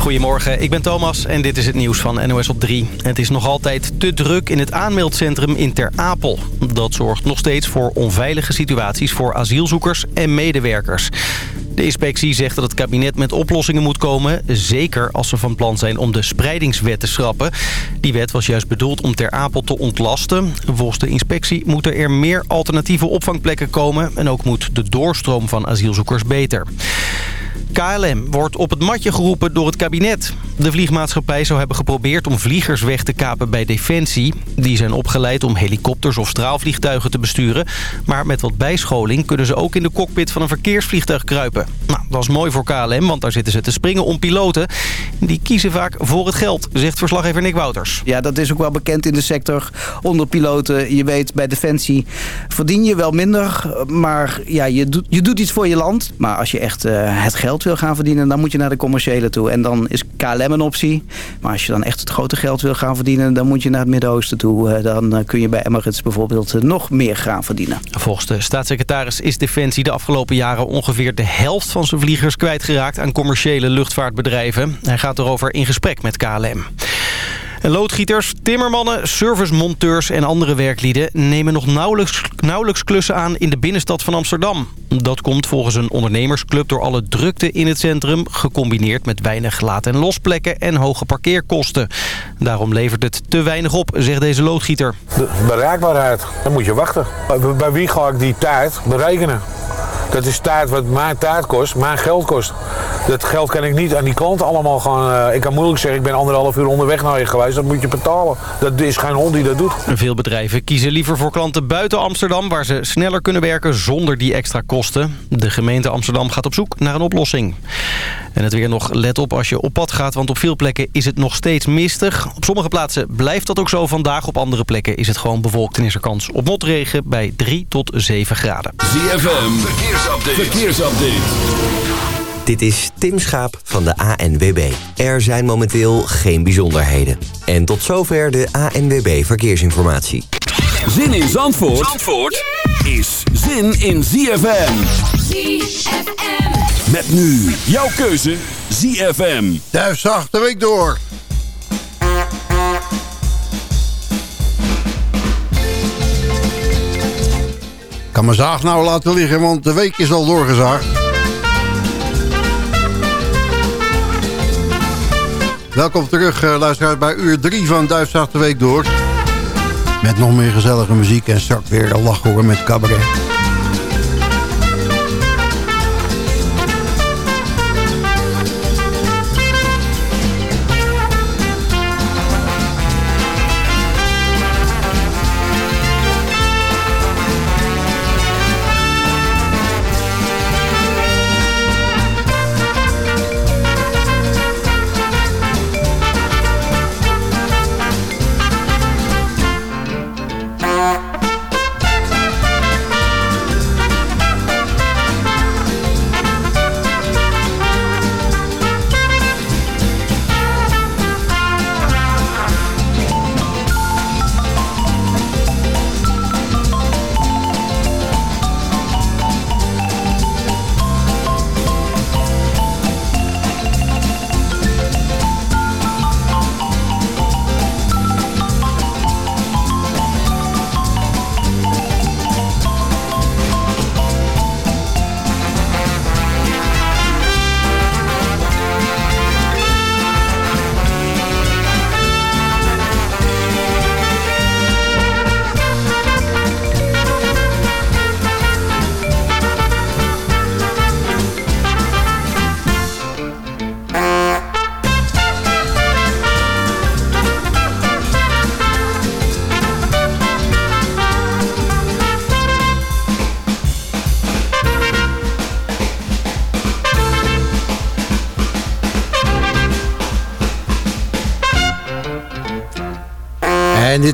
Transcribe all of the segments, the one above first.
Goedemorgen, ik ben Thomas en dit is het nieuws van NOS op 3. Het is nog altijd te druk in het aanmeldcentrum in Ter Apel. Dat zorgt nog steeds voor onveilige situaties voor asielzoekers en medewerkers. De inspectie zegt dat het kabinet met oplossingen moet komen. Zeker als ze van plan zijn om de spreidingswet te schrappen. Die wet was juist bedoeld om Ter Apel te ontlasten. Volgens de inspectie moeten er meer alternatieve opvangplekken komen. En ook moet de doorstroom van asielzoekers beter. KLM wordt op het matje geroepen door het kabinet. De vliegmaatschappij zou hebben geprobeerd om vliegers weg te kapen bij Defensie. Die zijn opgeleid om helikopters of straalvliegtuigen te besturen. Maar met wat bijscholing kunnen ze ook in de cockpit van een verkeersvliegtuig kruipen. Nou, dat is mooi voor KLM, want daar zitten ze te springen om piloten. Die kiezen vaak voor het geld, zegt verslaggever Nick Wouters. Ja, dat is ook wel bekend in de sector onder piloten. Je weet, bij Defensie verdien je wel minder, maar ja, je, doet, je doet iets voor je land. Maar als je echt uh, het geld wil gaan verdienen, dan moet je naar de commerciële toe. En dan is KLM een optie. Maar als je dan echt het grote geld wil gaan verdienen, dan moet je naar het Midden-Oosten toe. Eh, dan eh, kun je bij Emirates bijvoorbeeld eh, nog meer gaan verdienen. Volgens de staatssecretaris is Defensie de afgelopen jaren ongeveer de helft van zijn vliegers kwijtgeraakt aan commerciële luchtvaartbedrijven. Hij gaat erover in gesprek met KLM. Loodgieters, timmermannen, servicemonteurs en andere werklieden... nemen nog nauwelijks, nauwelijks klussen aan in de binnenstad van Amsterdam. Dat komt volgens een ondernemersclub door alle drukte in het centrum... gecombineerd met weinig laat- en losplekken en hoge parkeerkosten. Daarom levert het te weinig op, zegt deze loodgieter. De bereikbaarheid, dan moet je wachten. Bij wie ga ik die tijd berekenen? Dat is tijd wat mijn tijd kost, mijn geld kost. Dat geld kan ik niet aan die klanten allemaal gaan... Uh, ik kan moeilijk zeggen, ik ben anderhalf uur onderweg naar je geweest. Dat moet je betalen. Dat is geen hond die dat doet. Veel bedrijven kiezen liever voor klanten buiten Amsterdam... waar ze sneller kunnen werken zonder die extra kosten. De gemeente Amsterdam gaat op zoek naar een oplossing. En het weer nog let op als je op pad gaat... want op veel plekken is het nog steeds mistig. Op sommige plaatsen blijft dat ook zo vandaag. Op andere plekken is het gewoon bewolkt en is er kans op motregen... bij 3 tot 7 graden. ZFM, verkeersupdate. verkeersupdate. Dit is Tim Schaap van de ANWB. Er zijn momenteel geen bijzonderheden. En tot zover de ANWB Verkeersinformatie. Zin in Zandvoort, Zandvoort is zin in ZFM. ZFM. Met nu jouw keuze ZFM. Duif de week door. Kan mijn zaag nou laten liggen, want de week is al doorgezaagd. Welkom terug, uh, luisteraars, bij uur 3 van Duifzaag de Week door. Met nog meer gezellige muziek en straks weer een lach met cabaret.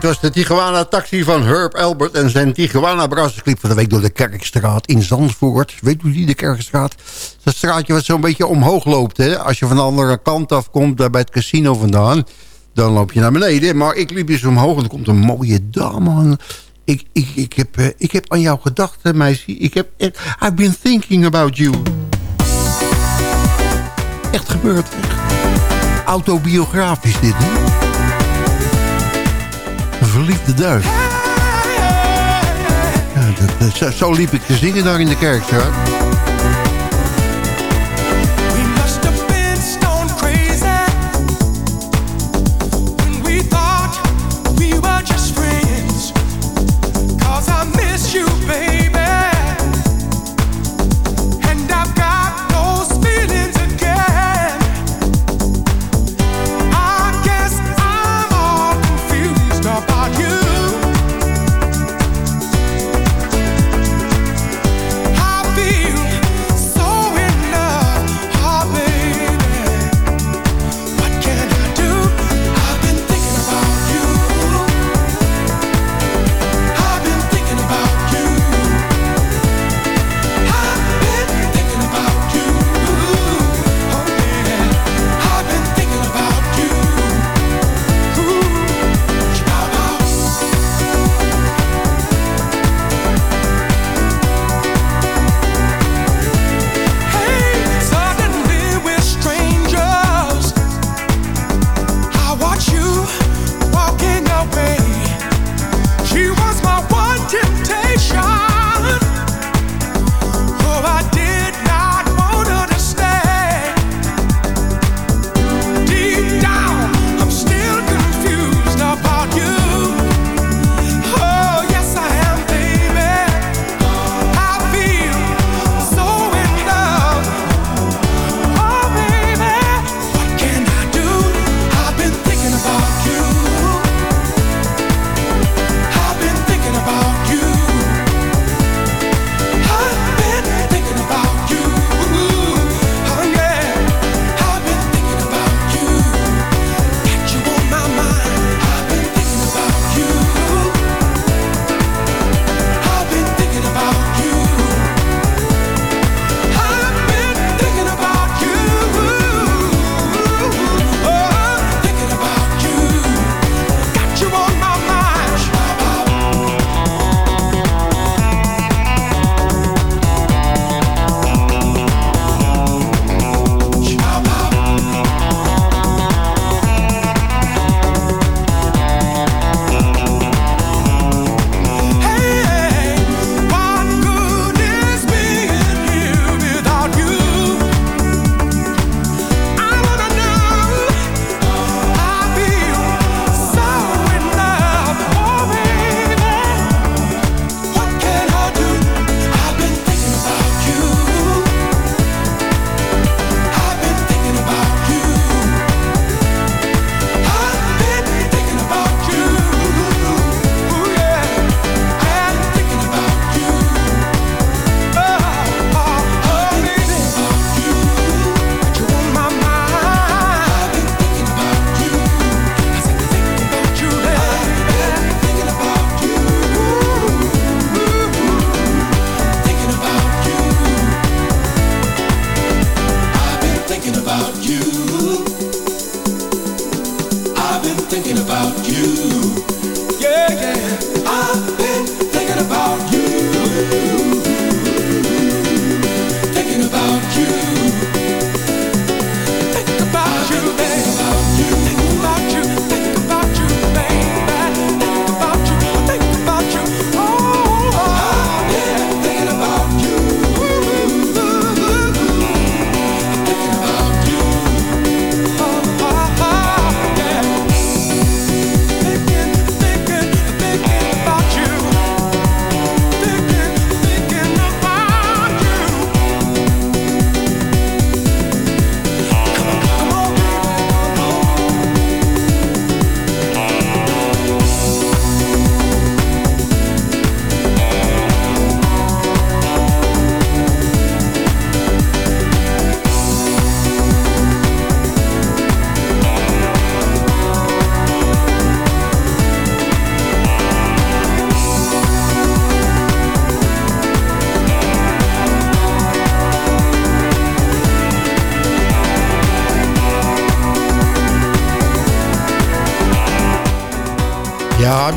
was de Tijuana Taxi van Herb Albert en zijn Tijuana Brassers. Liep van de week door de Kerkstraat in Zandvoort. Weet u die, de Kerkstraat? Dat straatje wat zo'n beetje omhoog loopt. Hè? Als je van de andere kant afkomt, daar bij het casino vandaan... dan loop je naar beneden. Maar ik liep dus omhoog en er komt een mooie dame. Ik, ik, ik, heb, eh, ik heb aan jou gedacht, eh, meisje. Ik heb, eh, I've been thinking about you. Echt gebeurd. Autobiografisch dit, hè? verliefde duif. Ja, dat, dat, zo, liep ik te zingen daar in de kerk.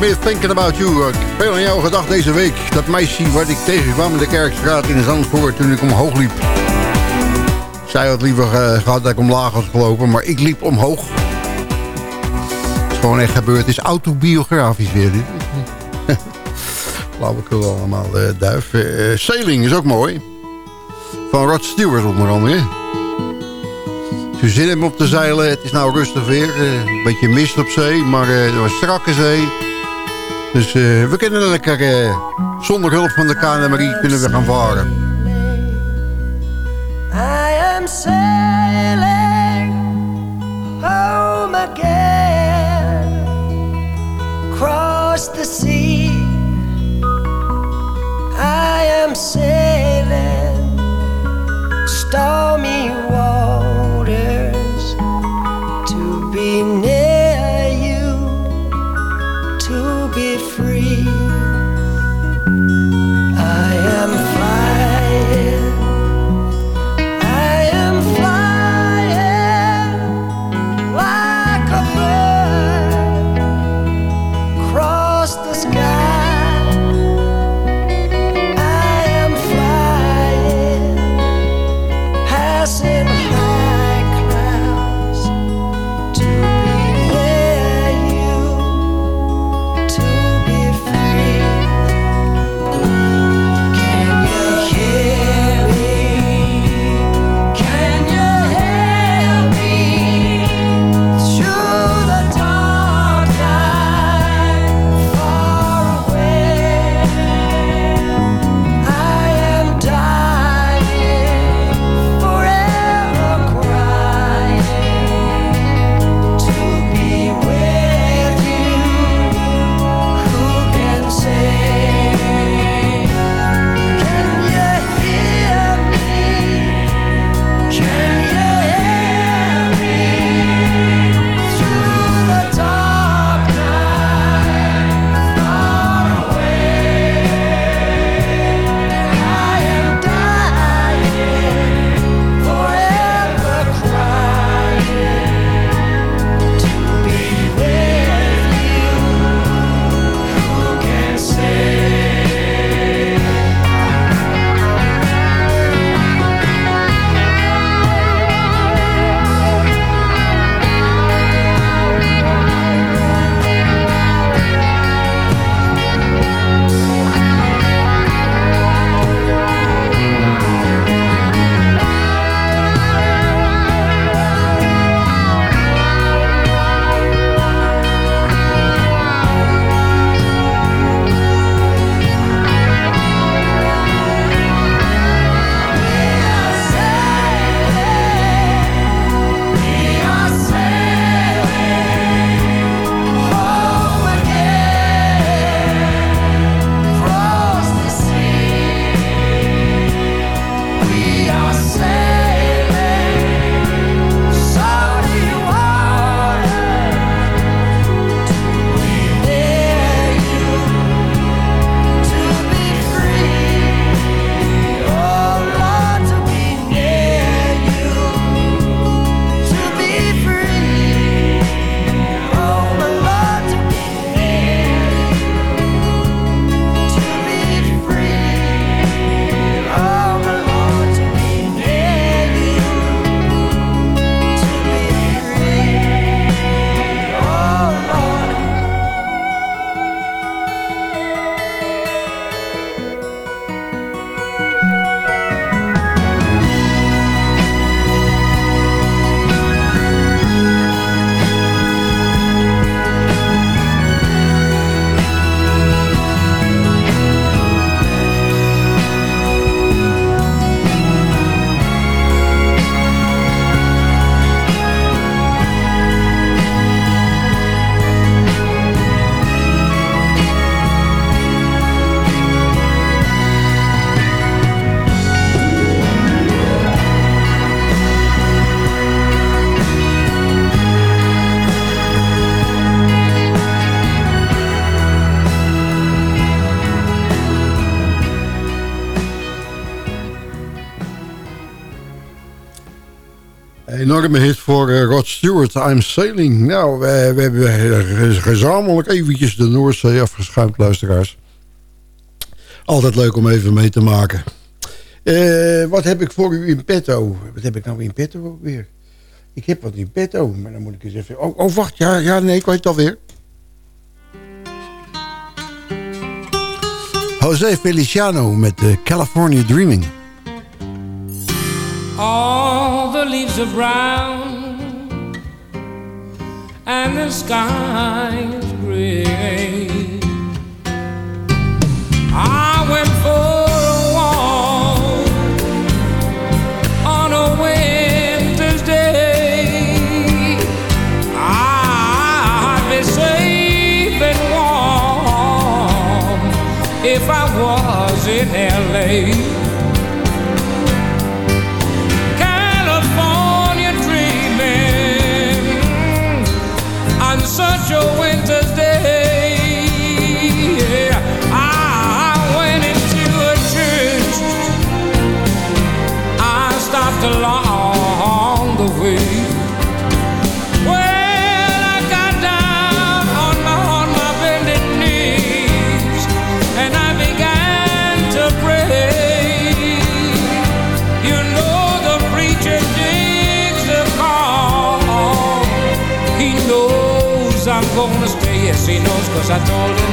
Ik Thinking About You. Veel aan jou gedacht deze week. Dat meisje wat ik tegenkwam in de Kerkstraat in de Zandvoort toen ik omhoog liep. Zij had liever eh, gehad dat ik omlaag was gelopen, maar ik liep omhoog. Het is gewoon echt gebeurd. Het is autobiografisch weer. Flauwekul allemaal, uh, duif. Eh, uh, sailing is ook mooi. Van Rod Stewart onder andere. Als Toen zin hebt op te zeilen, het is nou rustig weer. een beetje mist op zee, maar het was strakke zee. Dus we kunnen lekker zonder hulp van de KNMRI kunnen we gaan varen. I am sailing home again Across the sea I am sailing stormy waters Stewart, I'm Sailing. Nou, we, we hebben eh, gezamenlijk eventjes de Noordzee afgeschuimd, luisteraars. Altijd leuk om even mee te maken. Eh, wat heb ik voor u in petto? Wat heb ik nou in petto weer? Ik heb wat in petto, maar dan moet ik eens even... Oh, oh wacht, ja, ja, nee, ik weet het alweer. José Feliciano met uh, California Dreaming. All the leaves are brown And the sky is gray cause I told him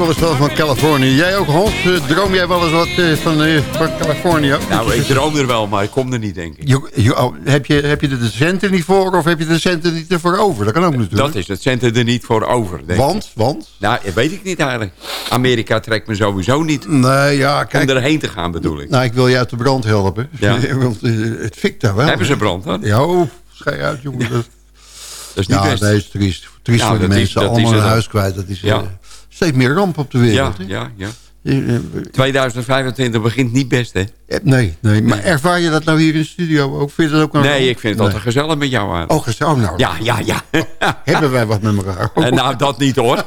ook wel eens van van Californië. Jij ook, Hans? Eh, Droom jij wel eens wat eh, van, eh, van Californië? Nou, ik droom er wel, maar ik kom er niet, denk ik. Je, je- oh, heb, je, heb je er de centen niet voor of heb je de centen niet ervoor over? Dat kan ook natuurlijk. Dat is het centen er niet voor over, denk ik. Want, want? Nou, dat weet ik niet eigenlijk. Amerika trekt me sowieso niet. Nee, ja, Om kijk. erheen te gaan, bedoel ik. Nou, ik wil je uit de brand helpen. Ja. Want het fikt daar wel. Hebben ze brand dan? Ja, oh, schei uit, jongen. Dat, Dat is niet ja, best. dat is triest. Triest Ja, voor de mensen. is allemaal hun huis kwijt. Dat is Ja. Steeds meer ramp op de ja, wereld. hè? ja, ja. Eh, eh, 2025 begint niet best, hè? eh, Nee, nee. Maar ervaar je dat nou hier in de studio ook? Vind je dat ook nou Nee, ik vind het Nee. altijd gezellig met jou aan. Oh, gezellig. Oh, nou. Ja, ja, ja. Hebben wij wat met elkaar? En nou, dat niet hoor.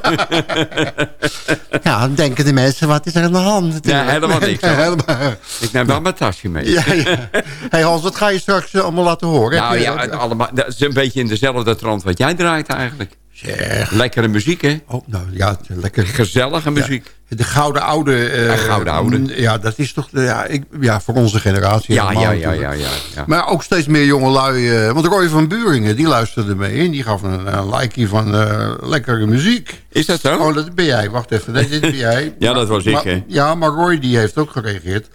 Ja, dan denken de mensen, wat is er aan de hand? Ja, helemaal niks, helemaal. Ik neem wel mijn tasje mee. Ja, ja. Hey Hans, wat ga je straks eh, allemaal laten horen? Nou ja, allemaal, dat is een beetje in dezelfde trant wat jij draait eigenlijk. Zeg. Lekkere muziek, hè? Oh, nou ja, lekker. Gezellige muziek. Ja, de gouden oude. eh, Ja, gouden oude. mm, Ja, dat is toch ja, ik, ja, voor onze generatie. Ja, ja, ja, ja, ja. Maar ook steeds meer jongelui. eh want Roy van Buringen, die luisterde mee. En die gaf een, een likeje van eh, lekkere muziek. Is dat zo? Oh, dat ben jij. Wacht even. Nee, dit ben jij. Ja, dat was ik, Maar- hè. Ja, maar Roy die heeft ook gereageerd.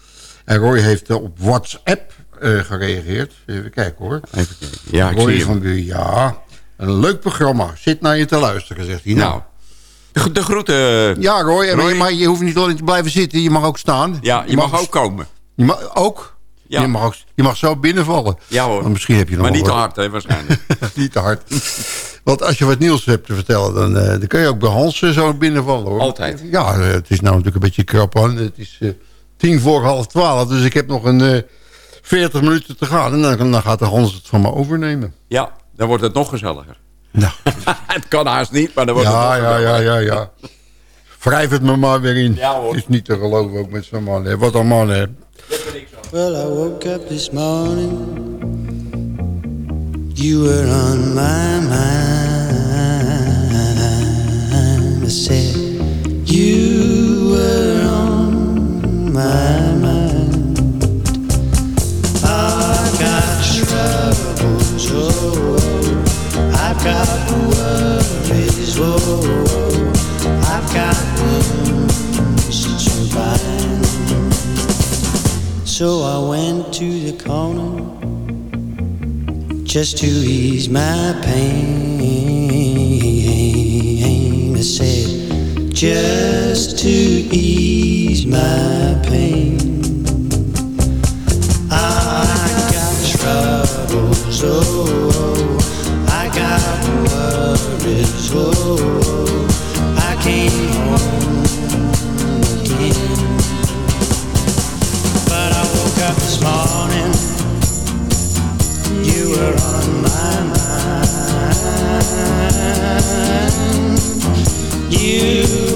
En Roy heeft eh, op WhatsApp eh, gereageerd. Even kijken hoor. Even kijken. Ja, ik Roy zie van. Buringen, ja. Een leuk programma. Zit naar je te luisteren, zegt hij. Nou, de, de groeten. Ja, Roy, Roy. Maar je hoeft niet alleen te blijven zitten. Je mag ook staan. Ja, je mag ook komen. Je mag ook. Ja. Je, mag ook je mag zo binnenvallen. Ja hoor. Want misschien heb je nog Maar niet te hard, hè, waarschijnlijk. niet te hard. Want als je wat nieuws hebt te vertellen, dan, eh, dan kun je ook bij Hans eh, zo binnenvallen hoor. Altijd. Ja, het is nou natuurlijk een beetje krap aan. Het is eh, tien voor half twaalf, dus ik heb nog een eh 40 minuten te gaan. En dan, dan gaat de Hans het van me overnemen. Ja, dan wordt het nog gezelliger. Nou, het kan haast niet, maar dan wordt ja, het nog ja, ja, ja, ja. Wrijf het me maar weer in. Ja, hoor. Het is niet te geloven ook met zo'n man. Hè. Wat een man, hè. Well, I woke up this morning. You were on my mind. I said, You were on my mind. So I went to the corner just to ease my pain. I said, just to ease my pain. I got troubles, oh, oh, I came home again. But I woke up this morning, you were on my mind. You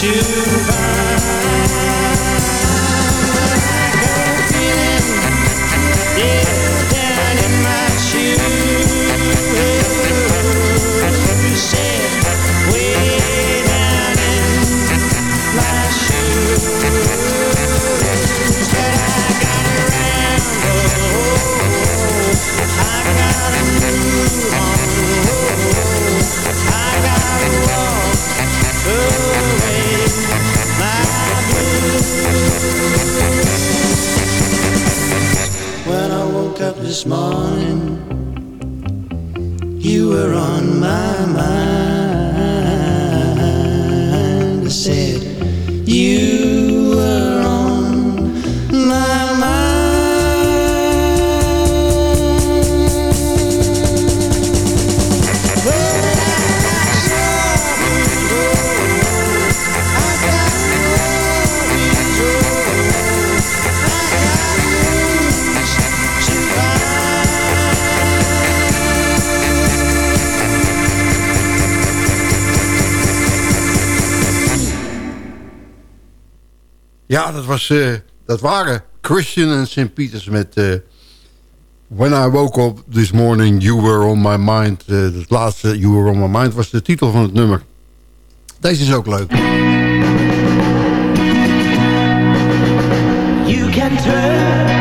to find. Ja, dat, was, eh, dat waren Christian en St. Peters met... eh, When I woke up this morning, you were on my mind. Eh, het laatste, You were on my mind, was de titel van het nummer. Deze is ook leuk. You can turn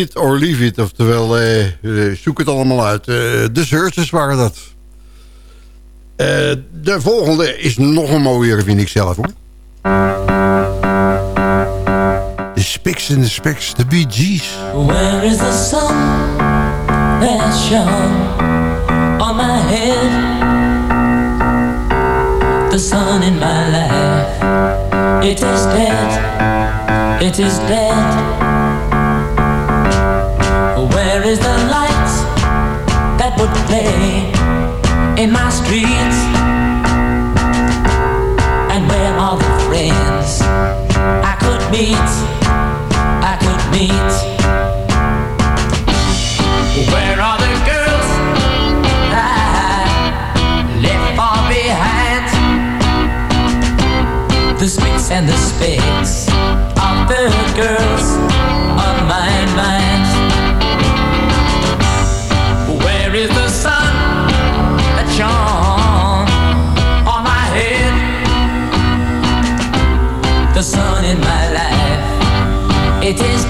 it or leave it. Oftewel, eh, eh, zoek het allemaal uit. Eh, de Searchers waren dat. Eh, de volgende is nog een mooiere, vind ik zelf hoor. De Spiks en de Specks, de Bee Gees. Where is the sun that shone on my head? The sun in my life, it is dead, it is dead. Play in my streets? And where are the friends I could meet? I could meet. Where are the girls I left far behind? The spicks and the specks of the girls it is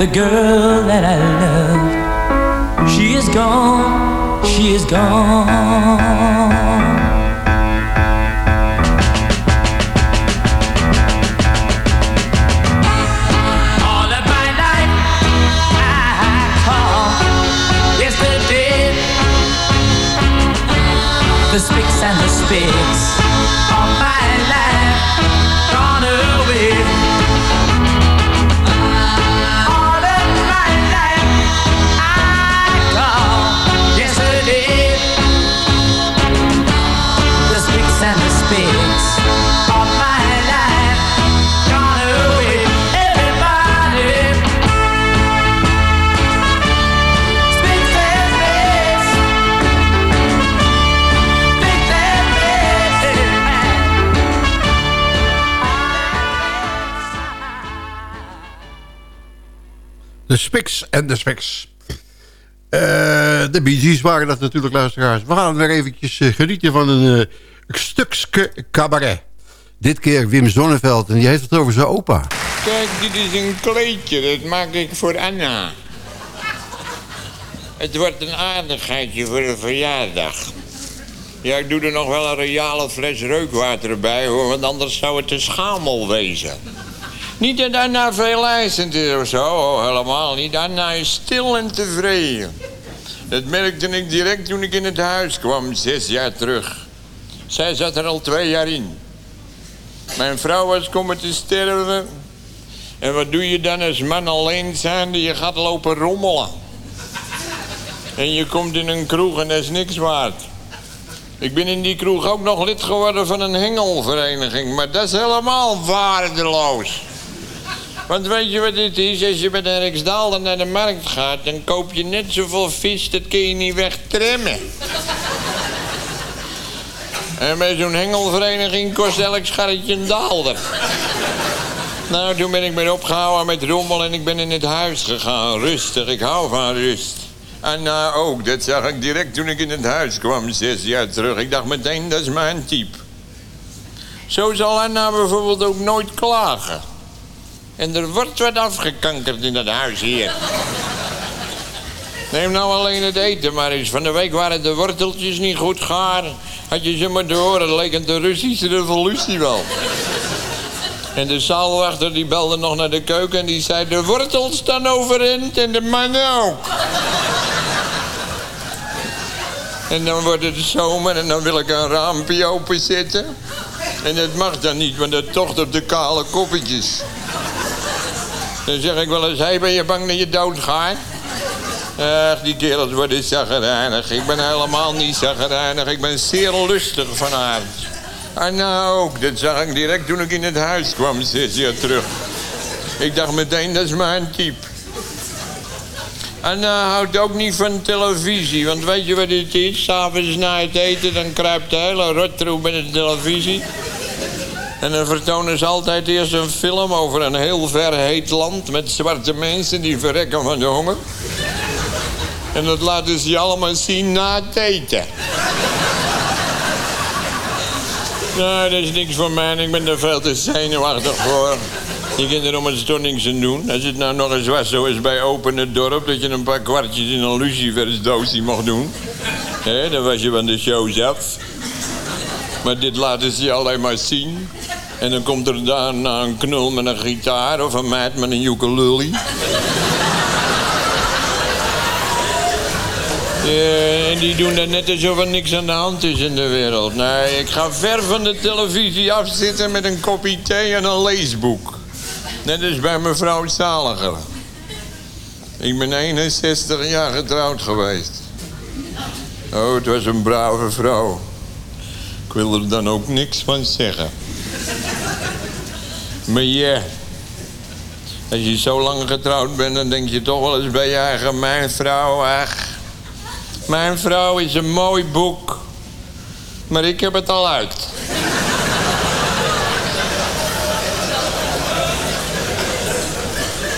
The girl that I love, she is gone, she is gone. Spiks en de Speks. Eh, de Bee waren dat natuurlijk, luisteraars. We gaan weer eventjes eh, genieten van een uh, stukje cabaret. Dit keer Wim Zonneveld en die heeft het over zijn opa. Kijk, dit is een kleedje. Dat maak ik voor Anna. Het wordt een aardigheidje voor een verjaardag. Ja, ik doe er nog wel een reale fles reukwater bij, hoor. Want anders zou het een schamel wezen. Niet dat Anna veel eisend is of zo. Helemaal niet. Anna is stil en tevreden. Dat merkte ik direct toen ik in het huis kwam, zes jaar terug. Zij zat er al twee jaar in. Mijn vrouw was komen te sterven. En wat doe je dan als man alleen zijnde? Je gaat lopen rommelen. En je komt in een kroeg en dat is niks waard. Ik ben in die kroeg ook nog lid geworden van een hengelvereniging. Maar dat is helemaal waardeloos. Want weet je wat het is? Als je met een Rijksdaalder naar de markt gaat... dan koop je net zoveel vis, dat kun je niet wegtrimmen. En bij zo'n hengelvereniging kost elk scharretje een daalder. Nou, toen ben ik me opgehouden met rommel en ik ben in het huis gegaan. Rustig, ik hou van rust. En nou ook, dat zag ik direct toen ik in het huis kwam, zes jaar terug. Ik dacht meteen, dat is mijn type. Zo zal Anna bijvoorbeeld ook nooit klagen. En er wordt wat afgekankerd in dat huis hier. Neem nou alleen het eten maar eens. Van de week waren de worteltjes niet goed gaar. Had je ze maar door, het leek een de Russische revolutie wel. En de zaalwachter die belde nog naar de keuken en die zei... de wortels staan overeind en de mannen ook. En dan wordt het zomer en dan wil ik een raampje openzetten. En dat mag dan niet, want dat tocht op de kale koppetjes. Dan zeg ik wel eens, hé, ben je bang dat je doodgaat? Ach, die kerels worden zagrijnig. Ik ben helemaal niet zagrijnig. Ik ben zeer lustig van aard. En nou ook, dat zag ik direct toen ik in het huis kwam, zes jaar terug. Ik dacht meteen, dat is mijn type. En hij houdt ook niet van televisie. Want weet je wat het is? S'avonds na het eten, dan kruipt de hele rotroep in de televisie. En dan vertonen ze altijd eerst een film over een heel ver heet land... met zwarte mensen die verrekken van de honger. En dat laten ze je allemaal zien na het eten. Nou, dat is niks voor mij. Ik ben er veel te zenuwachtig voor. Je kunt er om het toch niks aan doen. Als het nou nog eens was zoals bij Open het Dorp... dat je een paar kwartjes in een lucifersdoosje mocht doen. Hè, dan was je van de show af. Maar dit laten ze je alleen maar zien. En dan komt er daarna een knul met een gitaar... of een meid met een ukulele. Ja, en die doen dan net alsof er niks aan de hand is in de wereld. Nee, ik ga ver van de televisie afzitten met een kopje thee en een leesboek. Net als bij mevrouw Zaliger. Ik ben 61 jaar getrouwd geweest. Oh, het was een brave vrouw. Ik wil er dan ook niks van zeggen. Maar ja, als je zo lang getrouwd bent, dan denk je toch wel eens bij je eigen... Mijn vrouw, ach, mijn vrouw is een mooi boek. Maar ik heb het al uit.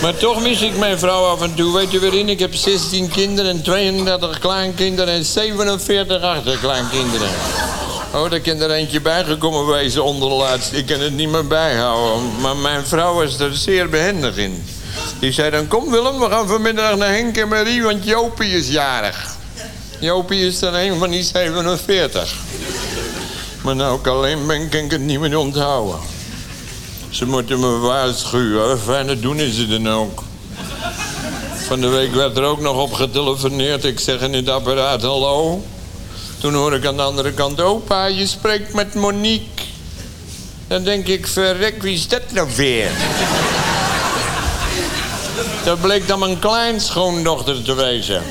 Maar toch mis ik mijn vrouw af en toe. Weet je waarin? Ik heb 16 kinderen en 32 kleinkinderen en 47 achterkleinkinderen. Oh, daar kan er eentje bijgekomen wezen onder de laatste. Ik kan het niet meer bijhouden. Maar mijn vrouw was er zeer behendig in. Die zei dan, kom Willem, we gaan vanmiddag naar Henk en Marie, want Jopie is jarig. Jopie is dan een van die 47. Maar nou ik alleen ben, kan ik het niet meer onthouden. Ze moeten me waarschuwen. Fijn, dat doen ze dan ook. Van de week werd er ook nog op getelefoneerd. Ik zeg in het apparaat hallo. Toen hoor ik aan de andere kant... Opa, je spreekt met Monique. Dan denk ik, verrek, wie is dat nou weer? Dat bleek dan mijn kleinschoondochter te wezen.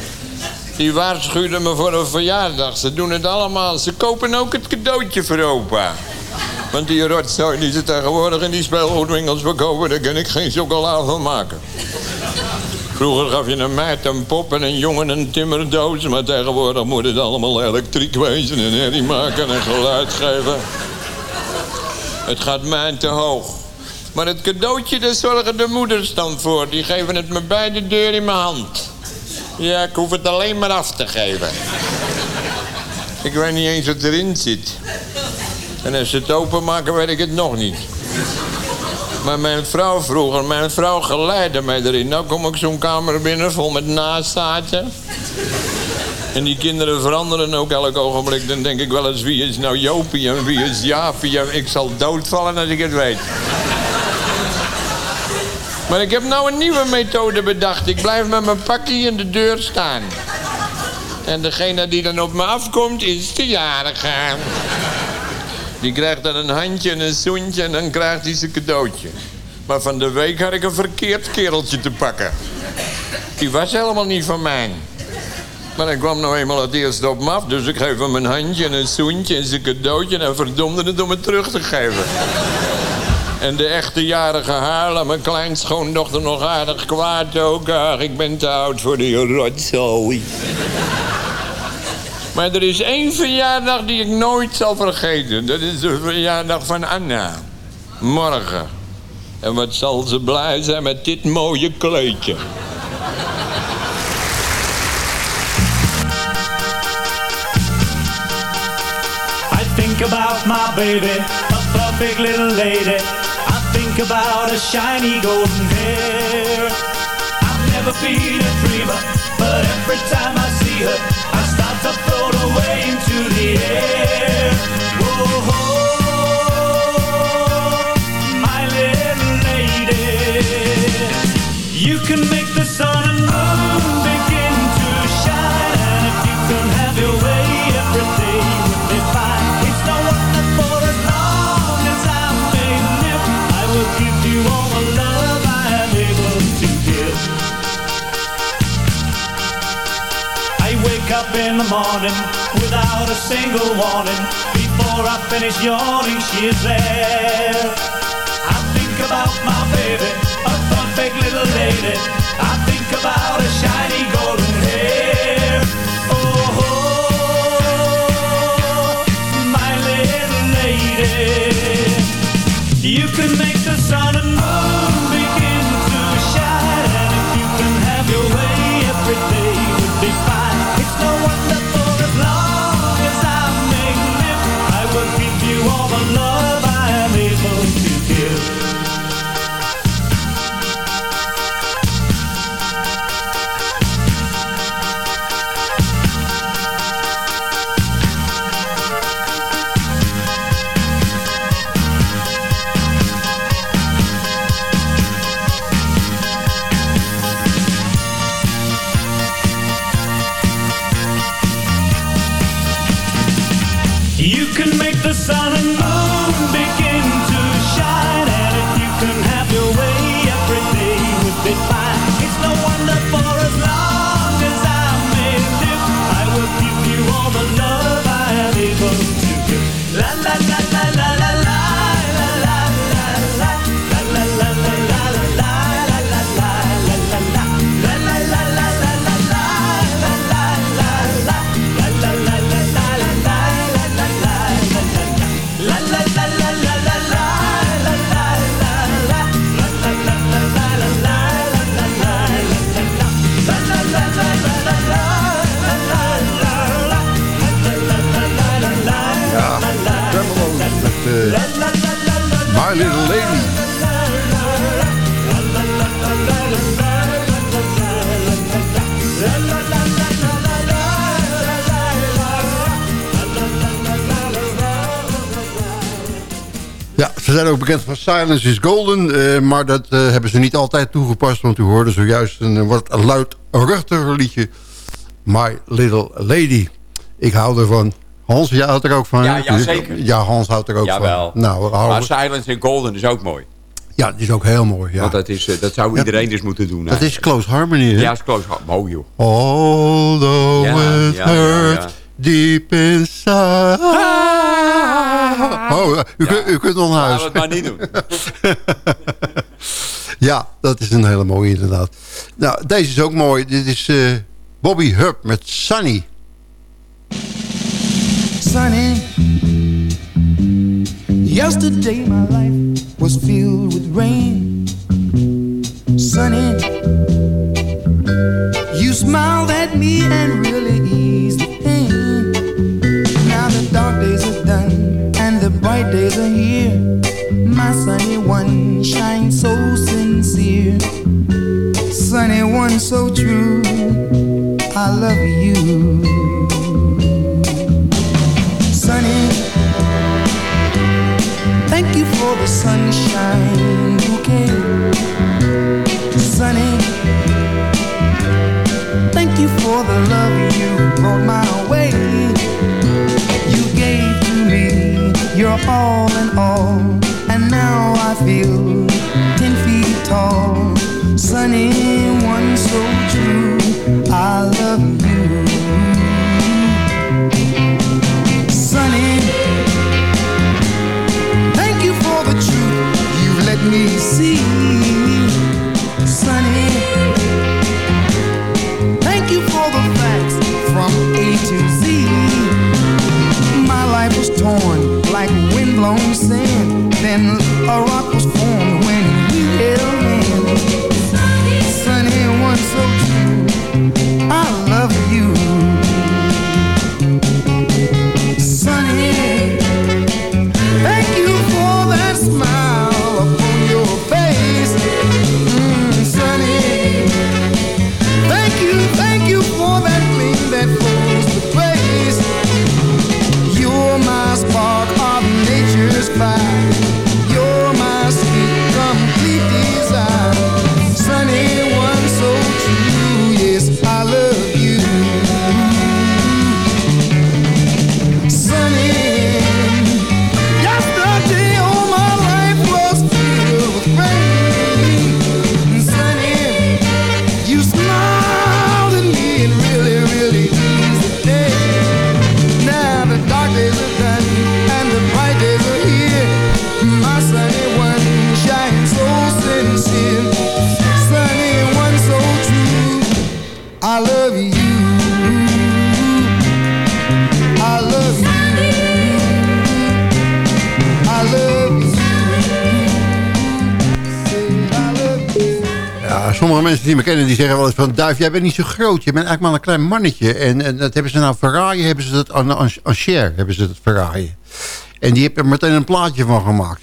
Die waarschuwde me voor een verjaardag. Ze doen het allemaal. Ze kopen ook het cadeautje voor opa. Want die rotzooi die ze tegenwoordig in die speelgoedwinkels verkopen... daar kan ik geen chocola van maken. Vroeger gaf je een meid een pop en een jongen een timmerdoos... maar tegenwoordig moet het allemaal elektriek wezen en herrie maken en geluid geven. Het gaat mij te hoog. Maar het cadeautje, daar zorgen de moeders dan voor. Die geven het me bij de deur in mijn hand. Ja, ik hoef het alleen maar af te geven. Ik weet niet eens wat erin zit. En als ze het openmaken, weet ik het nog niet. Maar mijn vrouw vroeger, mijn vrouw geleidde mij erin. Nou kom ik zo'n kamer binnen vol met nazaten. En die kinderen veranderen ook elk ogenblik. Dan denk ik wel eens, wie is nou Jopie en wie is Jaapie? Ik zal doodvallen als ik het weet. Maar ik heb nou een nieuwe methode bedacht. Ik blijf met mijn pakje in de deur staan. En degene die dan op me afkomt, is de jarige. Die krijgt dan een handje en een zoentje en dan krijgt hij zijn cadeautje. Maar van de week had ik een verkeerd kereltje te pakken. Die was helemaal niet van mij. Maar hij kwam nou eenmaal het eerst op me af, dus ik geef hem een handje en een zoentje en zijn cadeautje... en verdomde het om het terug te geven. En de echte jarige Haarlem, mijn kleinschoondochter nog aardig kwaad ook. Ik ben te oud voor die rotzooi. Maar er is één verjaardag die ik nooit zal vergeten. Dat is de verjaardag van Anna. Morgen. En wat zal ze blij zijn met dit mooie kleedje. I think about my baby, a perfect little lady. I think about her shiny golden hair. I've never been a dreamer, but every time I see her, can make in the morning without a single warning. Before I finish yawning, she is there. I think about my baby, a perfect little lady. I think about her shiny golden hair. Oh, my little lady. You can make the sun and moon Silence is Golden. eh, maar dat eh, hebben ze niet altijd toegepast. Want u hoorde zojuist een eh, wat luidruchtiger liedje. My Little Lady. Ik hou ervan. Hans, jij houdt er ook van? Ja, ja, zeker. Ja, Hans houdt er ook Jawel. van. Nou, Maar Silence in Golden is ook mooi. ja, die is ook heel mooi. Ja. Want dat, is, dat zou iedereen dus moeten doen. Dat is Close Harmony, hè? Ja, is close. Mooi, joh. Although Ja, it ja, ja, hurts ja. deep inside. Oh, u, kunt, u kunt nog naar huis. Laten we het maar niet doen. Ja, dat is een hele mooie inderdaad. Nou, deze is ook mooi. Dit is eh, Bobby Hub met Sunny. sunny. Yesterday my life was filled with rain. Sunny, you smiled at me and really sunshine bouquet. Sunny. Thank you for the love you brought my way. You gave to me your all in all, and now I feel wrong sin, then a run. Mensen die me kennen, die zeggen wel eens van... Duif, jij bent niet zo groot. Je bent eigenlijk maar een klein mannetje. En, en dat hebben ze nou verraaien, hebben ze dat aan, aan, Cher, hebben ze dat verraaien. En die heeft er meteen een plaatje van gemaakt.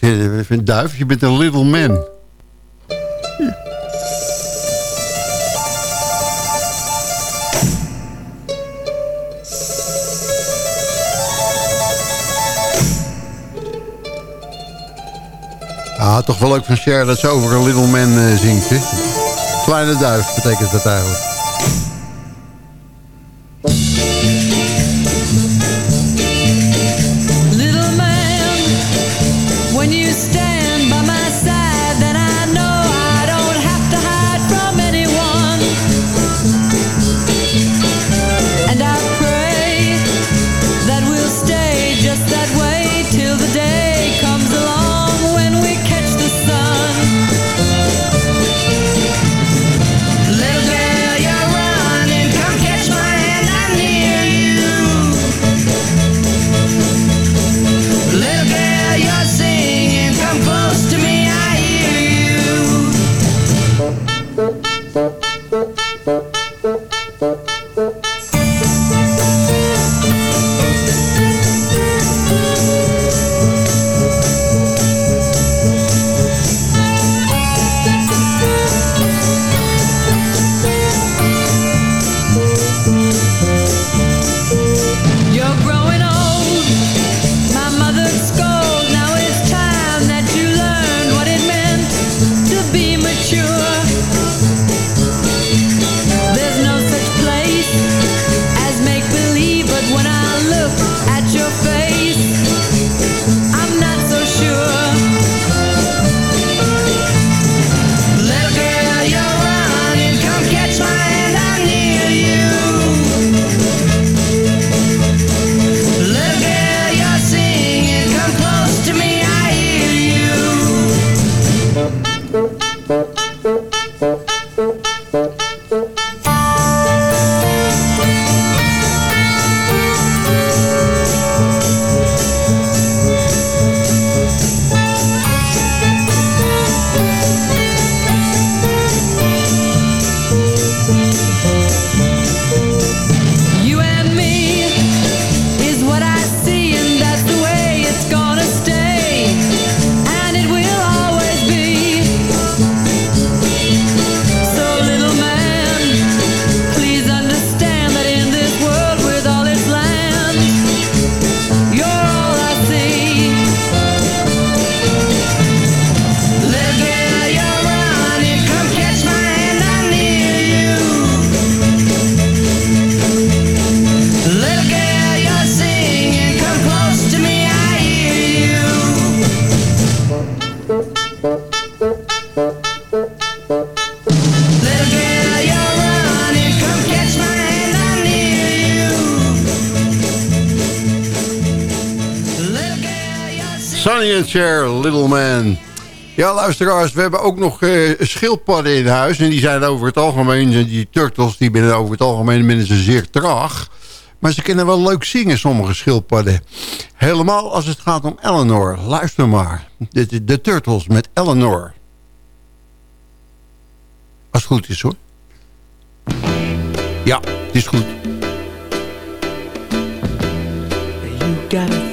Duif, je bent een little man. Ja, toch wel leuk van Cher dat ze over een little man eh, zingt. Hè? Kleine duif betekent dat eigenlijk. Bye. And Cher, Little Man. Ja, luisteraars, we hebben ook nog eh, schildpadden in huis. En die zijn over het algemeen, en die turtles, die zijn over het algemeen mensen zeer traag. Maar ze kunnen wel leuk zingen, sommige schildpadden. Helemaal als het gaat om Eleanor. Luister maar. De, de, de turtles met Eleanor. Als het goed is hoor. Ja, het is goed. You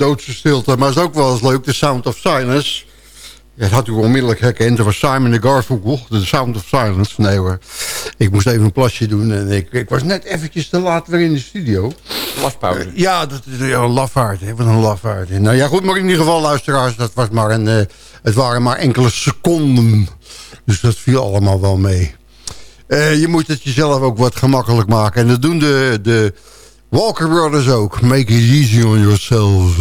Doodse stilte. Maar is ook wel eens leuk, The Sound of Silence. Dat had u onmiddellijk herkend. Dat was Simon de Garfunkel, The Sound of Silence. Nee hoor, ik moest even een plasje doen. En ik, ik was net eventjes te laat weer in de studio. Lafpauze. Eh, ja, dat is ja, een lafaard. Hè? Wat een lafaard. Nou ja, goed, maar in ieder geval, luisteraars, dat was maar een, eh, het waren maar enkele seconden. Dus dat viel allemaal wel mee. Eh, je moet het jezelf ook wat gemakkelijk maken. En dat doen de, de Walker Brothers ook. Make it easy on yourself.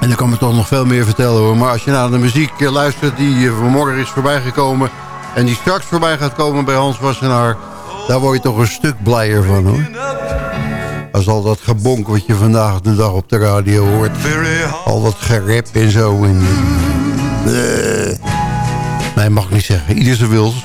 En ik kan me toch nog veel meer vertellen hoor. Maar als je naar de muziek eh, luistert die eh, vanmorgen is voorbijgekomen... en die straks voorbij gaat komen bij Hans Wassenaar... daar word je toch een stuk blijer van hoor. Als al dat gebonk wat je vandaag de dag op de radio hoort. Al dat gerep en zo. En, eh, nee, mag ik niet zeggen. Ieder zijn wils.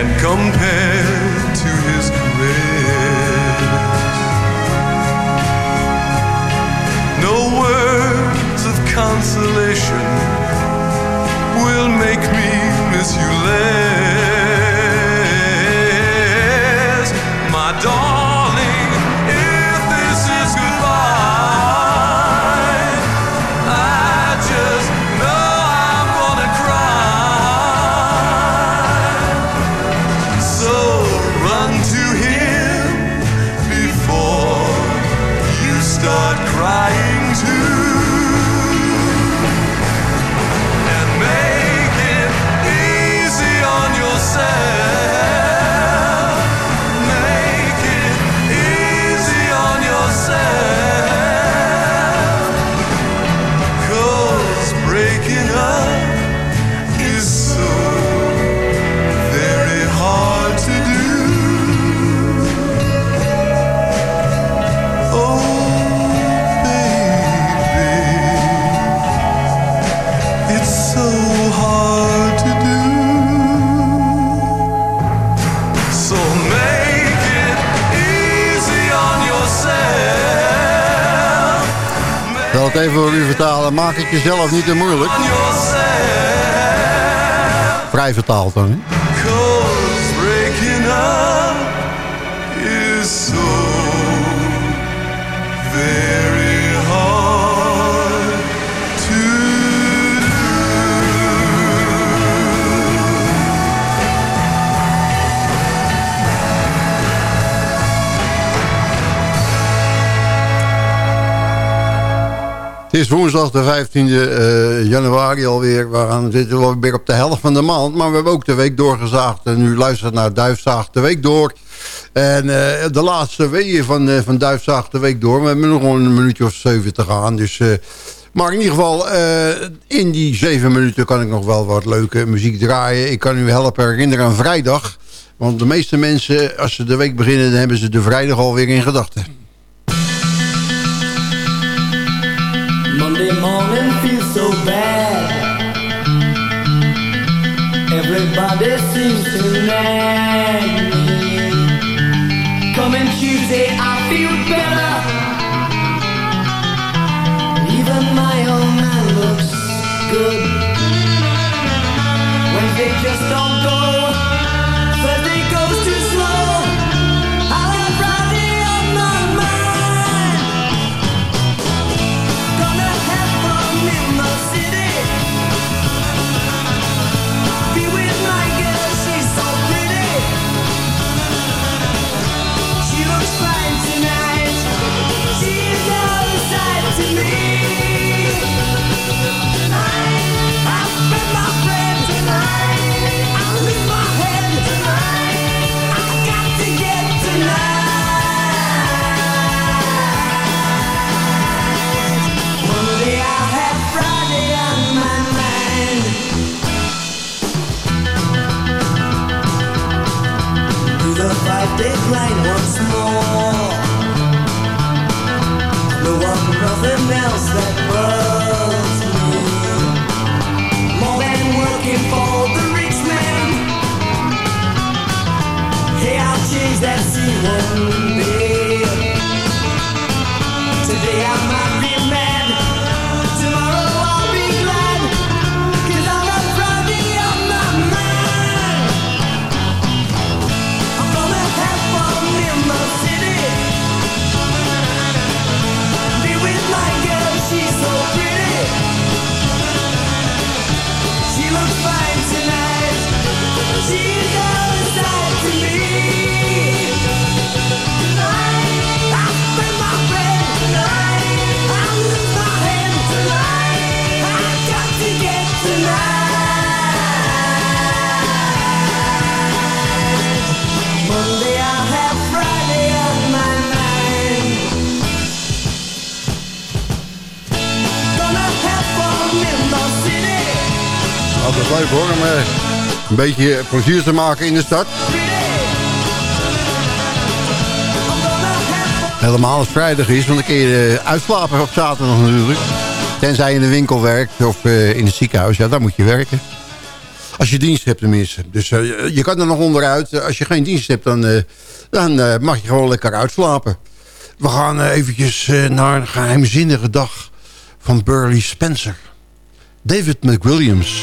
can compare to his caress, no words of consolation will make me miss you less. trying to u vertalen. Maak het jezelf niet te moeilijk. Vrij vertaald dan. Is woensdag de 15e eh, januari alweer. We gaan zitten we weer op de helft van de maand. Maar we hebben ook de week doorgezaagd. En u luistert naar Duifzaag de week door. En eh, de laatste weeën van, eh, van Duifzaag de week door. We hebben nog een minuutje of zeven te gaan. Dus... maar in ieder geval, in die zeven minuten kan ik nog wel wat leuke muziek draaien. Ik kan u helpen herinneren aan vrijdag. Want de meeste mensen, als ze de week beginnen... dan hebben ze de vrijdag alweer in gedachten. Everybody seems to nag me. Coming Tuesday, decline once more. The one nothing else that hoor, om eh, een beetje plezier te maken in de stad. Helemaal als vrijdag is, want dan kun je eh, uitslapen op zaterdag natuurlijk. Tenzij je in de winkel werkt of eh, in het ziekenhuis, ja, daar moet je werken. Als je dienst hebt tenminste. Dus je- kan er nog onderuit. Als je geen dienst hebt, dan, dan mag je gewoon lekker uitslapen. We gaan eventjes naar een geheimzinnige dag van Burley Spencer. David McWilliams.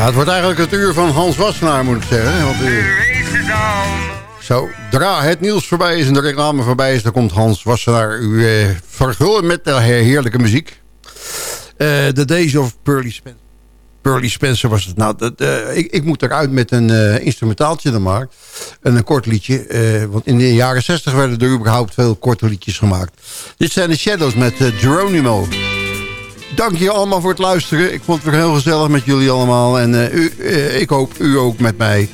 Ja, het wordt eigenlijk het uur van Hans Wassenaar, moet ik zeggen. Want, the race is almost. zo, dra het nieuws voorbij is en de reclame voorbij is... dan komt Hans Wassenaar u eh, vergullen met de heerlijke muziek. Eh The Days of Pearly Spencer. Spencer was het. Nou, dat, eh, ik, ik moet eruit met een eh, instrumentaaltje dan maar. En een kort liedje. want in de jaren 60 werden er überhaupt veel korte liedjes gemaakt. Dit zijn de Shadows met Geronimo. Dank je allemaal voor het luisteren. Ik vond het weer heel gezellig met jullie allemaal. En u, ik hoop u ook met mij.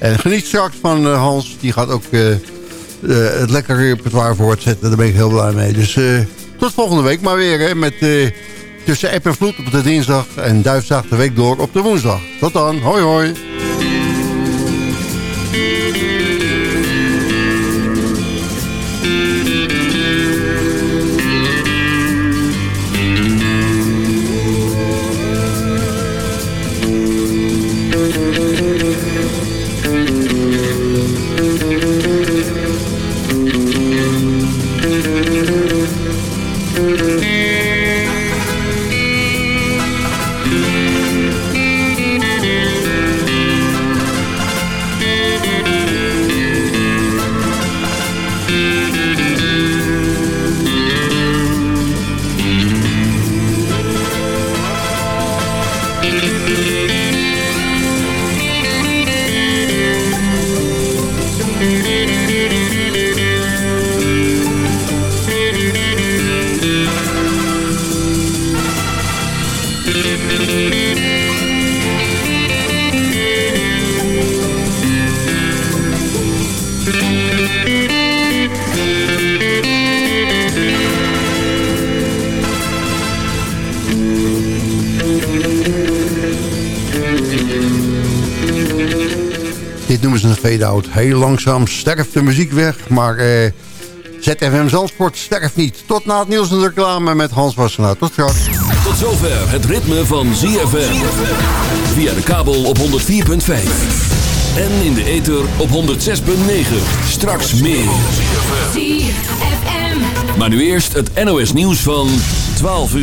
En geniet straks van eh, Hans. Die gaat ook eh, eh, het lekkere repertoire voortzetten. Daar ben ik heel blij mee. Dus tot volgende week maar weer. Hè, met tussen app en vloed op de dinsdag. En duifzaag de week door op de woensdag. Tot dan. Hoi hoi. Fade-out. Heel langzaam sterft de muziek weg. Maar eh, ZFM Zandvoort sterft niet. Tot na het nieuws en de reclame met Hans Wassenaar. Tot straks. Tot zover het ritme van ZFM. Via de kabel op 104.5. En in de ether op 106.9. Straks meer. Maar nu eerst het NOS nieuws van 12 uur.